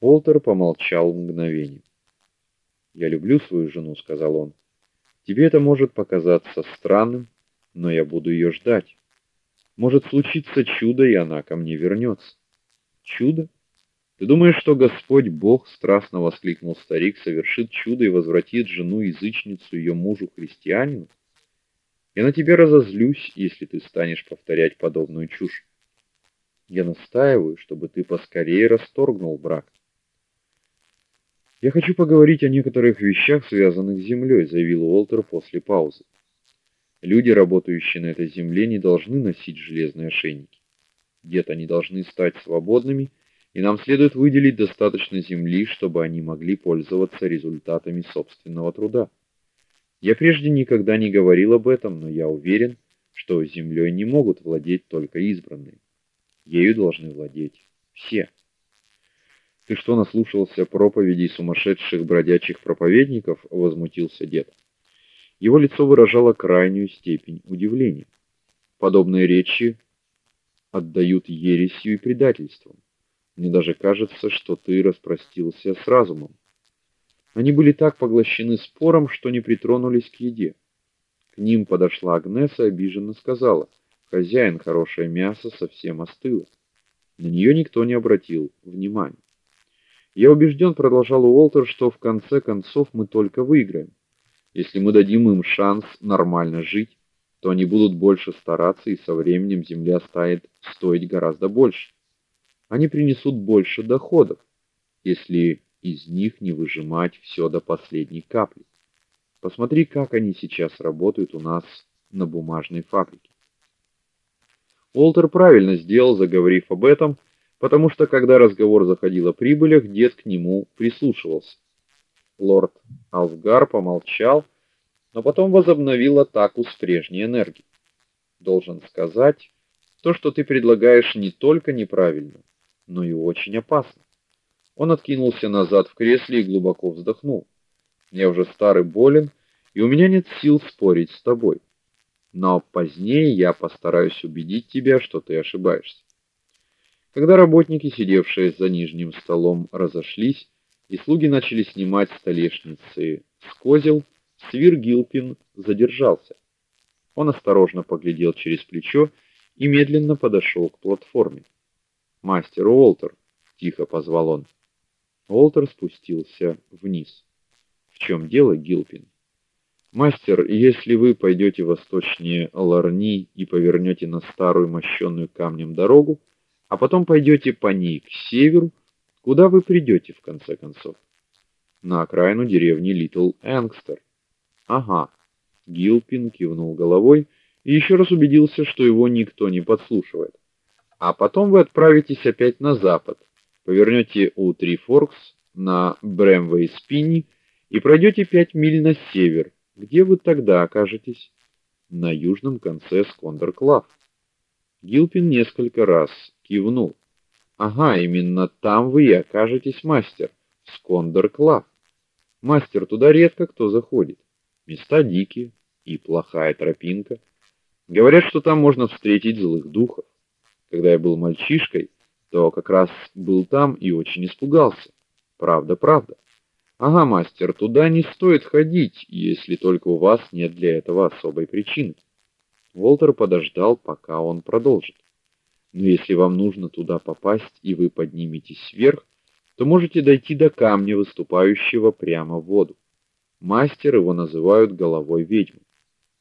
Уолтер помолчал мгновение. "Я люблю свою жену", сказал он. "Тебе это может показаться странным, но я буду ее ждать. Может случиться чудо, и она ко мне вернется». "Чудо? Ты думаешь, что Господь Бог, страстно воскликнул старик, совершит чудо и возвратит жену-язычницу ее мужу христианину? Я на тебя разозлюсь, если ты станешь повторять подобную чушь. Я настаиваю, чтобы ты поскорее расторгнул брак. Я хочу поговорить о некоторых вещах, связанных с землей», — заявил Уолтер после паузы. Люди, работающие на этой земле, не должны носить железные ошейники. Где-то они должны стать свободными, и нам следует выделить достаточно земли, чтобы они могли пользоваться результатами собственного труда. Я прежде никогда не говорил об этом, но я уверен, что землей не могут владеть только избранные. Ею должны владеть все. Ты что, наслушался проповедей сумасшедших бродячих проповедников? возмутился дед. Его лицо выражало крайнюю степень удивления. Подобные речи отдают ересью и предательством. Мне даже кажется, что ты распростился с разумом. Они были так поглощены спором, что не притронулись к еде. К ним подошла Агнеса и обиженно сказала: "Хозяин, хорошее мясо совсем остыло". На нее никто не обратил внимания. Я убежден, продолжал Уолтер, что в конце концов мы только выиграем. Если мы дадим им шанс нормально жить, то они будут больше стараться, и со временем земля станет стоить гораздо больше. Они принесут больше доходов, если из них не выжимать все до последней капли. Посмотри, как они сейчас работают у нас на бумажной фабрике. Уолтер правильно сделал, заговорив об этом, потому что когда разговор заходил о прибылях, дед к нему прислушивался. Лорд Алсгар помолчал, но потом возобновил атаку с прежней энергией. Должен сказать, то, что ты предлагаешь, не только неправильно, но и очень опасно. Он откинулся назад в кресле и глубоко вздохнул. Я уже старый болен, и у меня нет сил спорить с тобой. Но позднее я постараюсь убедить тебя, что ты ошибаешься. Когда работники, сидевшие за нижним столом, разошлись, и слуги начали снимать столешницы с козел, Свир Гилпин задержался. Он осторожно поглядел через плечо и медленно подошел к платформе. "Мастер Уолтер", тихо позвал он. Уолтер спустился вниз. "В чем дело, Гилпин?" "Мастер, если вы пойдете восточнее Ларни и повернете на старую мощенную камнем дорогу, а потом пойдете по ней к северу, куда вы придете в конце концов? На окраину деревни Литл Энгстер. Ага. Гилпин кивнул головой и еще раз убедился, что его никто не подслушивает. А потом вы отправитесь опять на запад, повернете у Три Форкс на Брэмвей-Спинни и пройдете пять миль на север. Где вы тогда окажетесь? На южном конце Скондер-Клав. Гилпин несколько раз кивнул. Ага, именно там вы и окажетесь, мастер, в Скондер-Клав. Мастер, туда редко кто заходит. Места дикие и плохая тропинка. Говорят, что там можно встретить злых духов. Когда я был мальчишкой, то как раз был там и очень испугался. Правда, правда. Ага, мастер, туда не стоит ходить, если только у вас нет для этого особой причины. Волтер подождал, пока он продолжит. Но если вам нужно туда попасть, и вы подниметесь вверх, то можете дойти до камня, выступающего прямо в воду. Мастер его называют головой ведьмы.